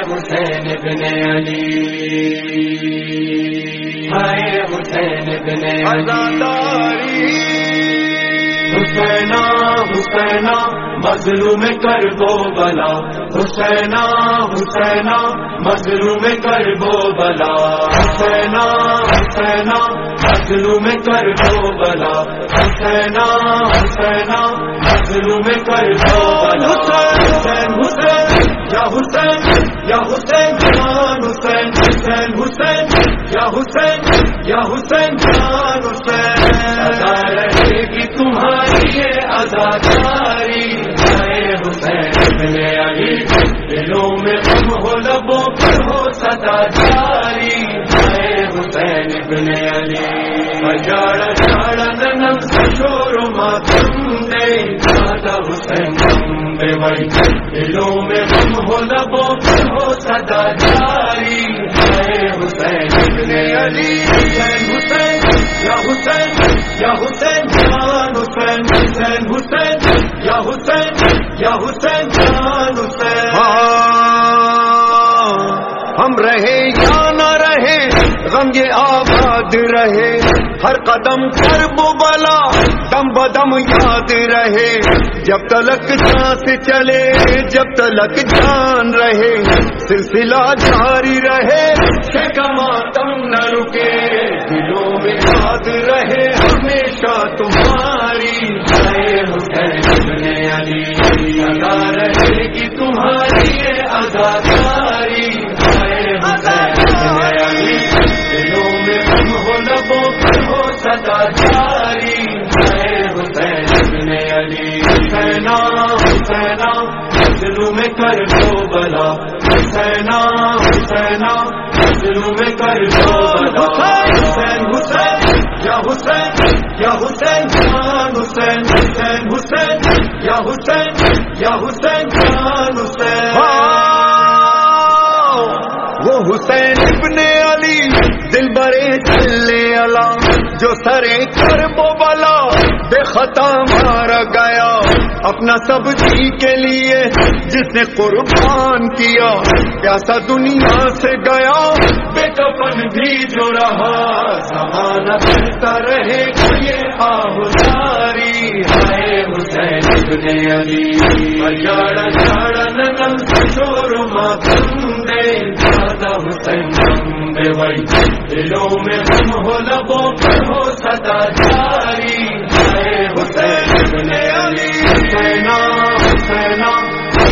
حسین ابن علی۔ ہائے حسین ابن علی۔ حسینا حسینا مظلوم کر دو بلا۔ حسینا حسینا مظلوم کر دو بلا۔ حسینا حسینا مظلوم کر دو بلا۔ حسینا حسینا مظلوم کر دو بلا۔ حسین حسین یا حسین۔ یا حسین جان، حسین حسین حسین، یا حسین یا حسین جان، حسین۔ رہے گی تمہاری یہ حسین علی، دلوں میں غم ہو، لبوں پر ہو سدا جاری حسین ابن علی۔ جاڑ جاڑ ننم شور ماتم دے۔ دادا حسین بے بھائی، دلوں میں غم ہو، لبوں پر ہو صدا جاری حسین ابن علی حسین حسین، یا حسین یا حسین جان، حسین حسین حسین، یا حسین یا حسین جان، حسین۔ ہاں، ہم رہے جان رہے، غم یہ آباد رہے۔ ہر قدم پر بلا دم بدم یاد رہے۔ جب تلک سانس چلے، جب تلک جان رہے۔ سلسلہ جاری رہے کما تم نہ رکے۔ دلوں میں یاد رہے، ہمیشہ تمہاری۔ علی ادا رہے گی تمہاری یہ حسینا حسینا دلوں میں کر حسین حسین، یا حسین یا حسین جان۔ حسین حسین حسین، یا حسین یا حسین جان۔ حسین۔ ہاں، وہ حسین ابن علی۔ دل برے چلے اللہ، جو سرے کر بو بلا، بے خطا مارا گیا۔ اپنا سب جی کے لیے جس نے قربان کیا، پیاسا دنیا سے گیا۔ بے کفن بھی جو رہا، زمانہ کرتا رہے گا یہ آہداری ہائے حسین ابن علی جاڑا جاڑا نگم شور ماتم دے۔ دادا حسین بے بھائی، دلوں میں غم ہو، لبوں پر ہو سدا جاری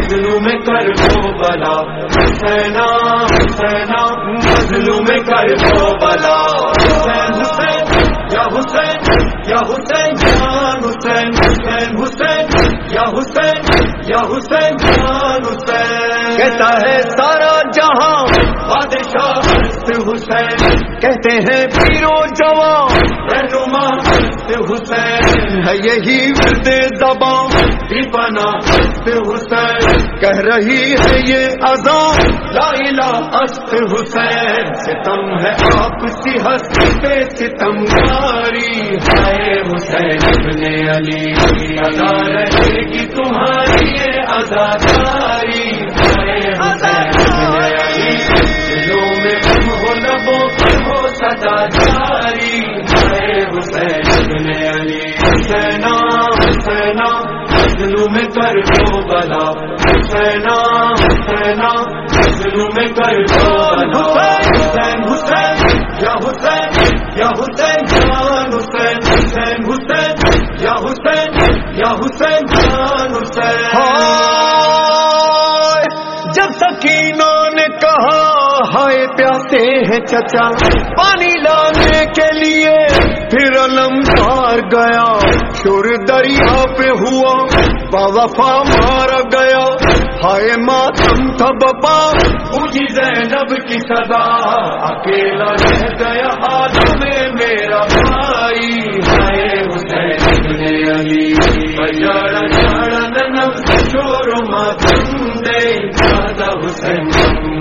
مظلوم کر دو بلا۔ حسینا حسینا مظلوم کر دو بلا۔ حسین حسین یا حسین یا حسین جان۔ حسین حسین حسین یا حسین یا حسین جان۔ حسین۔ کہتا ہے سارا جہاں بادشاہ حسین۔ کہتے ہیں پیرو جوان رہنما حسین۔ ہے یہی ورد زبان۔ بنا حسین۔ کہہ رہی ہے یہ اذان لا الہ است حسین، ستم ہے آپ سی ہست پہ ستم کاری ہے حسین ابن علی ادا رہے گی تمہاری یہ ازاداری ہے حسین ابن علی، دلوں میں غم ہو، لبوں پر ہو سدا جاری ہے حسین ابن علی، حسینا حسینا، دلوں میں کر دو بلا۔ حسینا حسینا دلوں میں کر دو بلا حسین حسین، یا حسین یا حسین جان حسین حسین حسین، یا حسین یا حسین جان حسین۔ جب سکینہ نے کہا، ہائے پیاسے ہیں چچا۔ پانی لانے کے لیے پھر علم مار گیا۔ شور دریا پہ ہوا با وفا مار گیا۔ ہائے ماتم تھا بپا مجھے زینب کی سزا اکیلا رہ گیا ہاتھ میں، میرا بھائی۔ ہائے حسین ابن علی بجاڑا جاڑا ننم شور ماتم دے۔ دادا حسین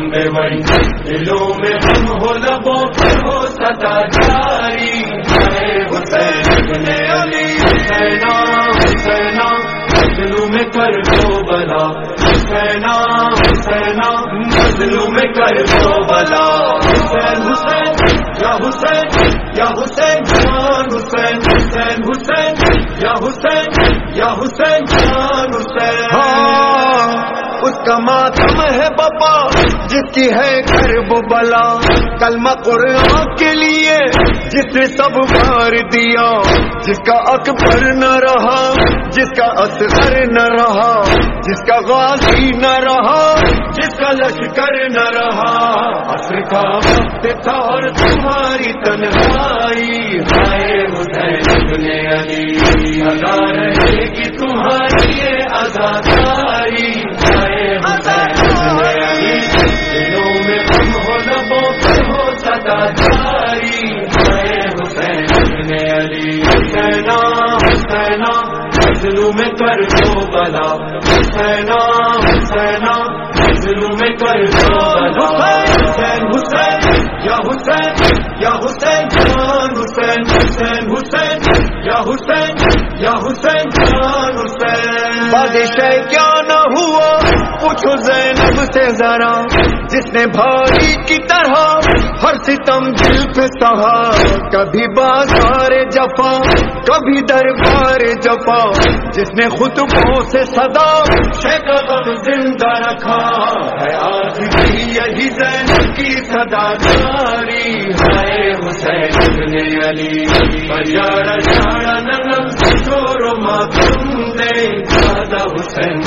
بے بڑی دلوں میں غم ہو لبوں پر ہو سدا جاری۔ ہائے حسین ابن علی حسینا حسینا دلوں میں کر دو۔ بلا دلوں میں کر دو بلا۔ حسین حسین، یا حسین یا حسین جان۔ حسین حسین حسین، یا حسین یا حسین جان۔ حسین۔ ہاں، اس کا ماتم ہے بابا، جس کی ہے کرب بلا کلمہ قرآن کے لیے جس نے سب بار دیا، جس کا اکبر نہ رہا، جس کا اصغر نہ رہا، جس کا غازی نہ رہا، جس کا لشکر نہ رہا۔ عصر کا وقت تھا اور تمہاری تنہائی۔ ہائے حسین ابن علی رہے تمہاری حسینا حسینا میں کر دو بلا۔ حسینا حسینا فضلوں میں کر دو بلا۔ حسین حسین، یا حسین یا حسین جان۔ حسین حسین حسین، یا حسین یا حسین جان۔ حسین۔ بادشاہ کیا نہ ہوا، پوچھو زینب سے ذرا۔ جس نے بھائی کی طرح ہر ستم دل پہ سہا، کبھی بازار جفا، کبھی دربار جفا۔ جس نے خطبوں سے صدا شیخ زندہ رکھا، ہے آج بھی یہی زینب کی صدا جاری ہے حسین ابن علی بجارا جاڑا نغم سے ماتم دے۔ دادا حسین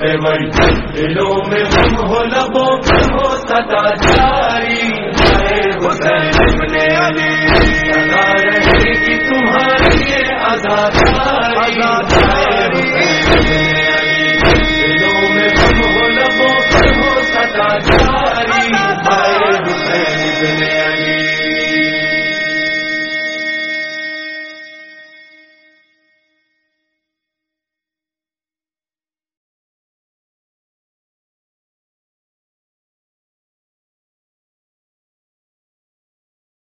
دے بڑی دلوں میں غم ہو، لبوں ہو صدا جاری علی